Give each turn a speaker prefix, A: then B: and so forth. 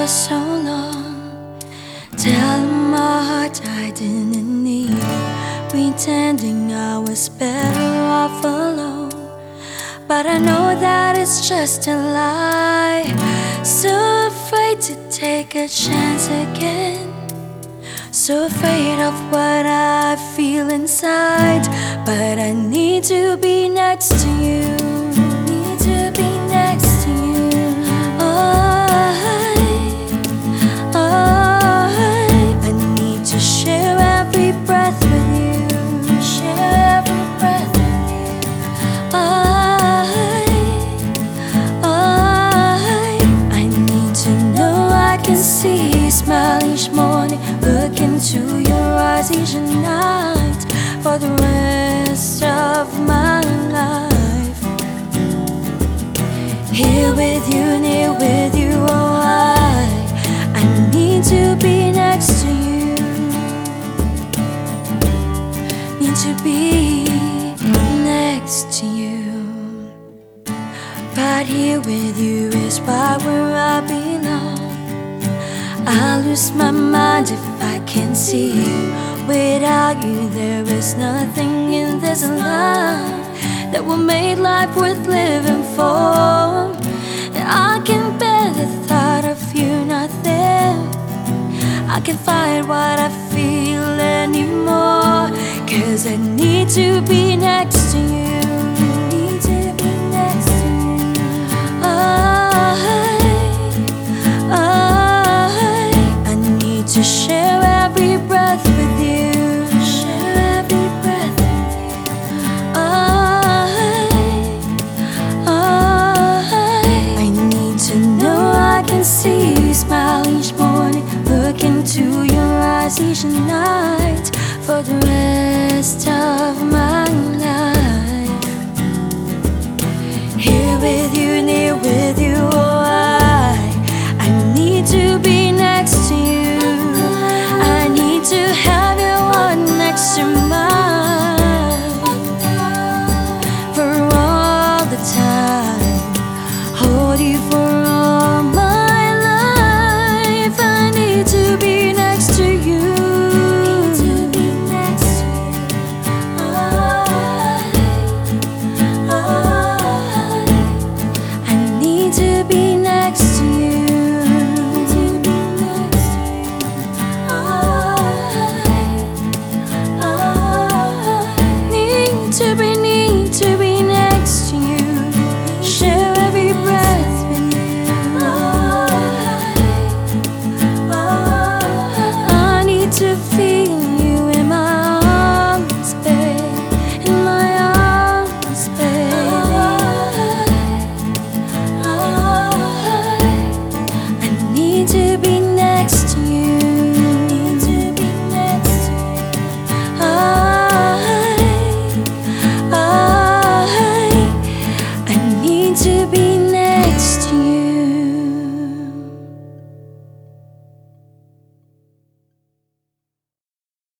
A: for so long. Telling my heart I didn't need. Pretending I was better off alone. But I know that it's just a lie. So afraid to take a chance again. So afraid of what I feel inside. But I need to be next to you. Each night for the rest of my life. Here with you, near with you, oh I, I need to be next to you. Need to be next to you. Right here with you is right we're. belong. I lose my mind if I can't see you. Without you, there is nothing in this life that will make life worth living for. And I can bear the thought of you not there. I can fight what I feel anymore. Cause I need to be you. for the rest of my life. Here with you, near with you, oh, I, I need to be next to you. I need to have you on next to me.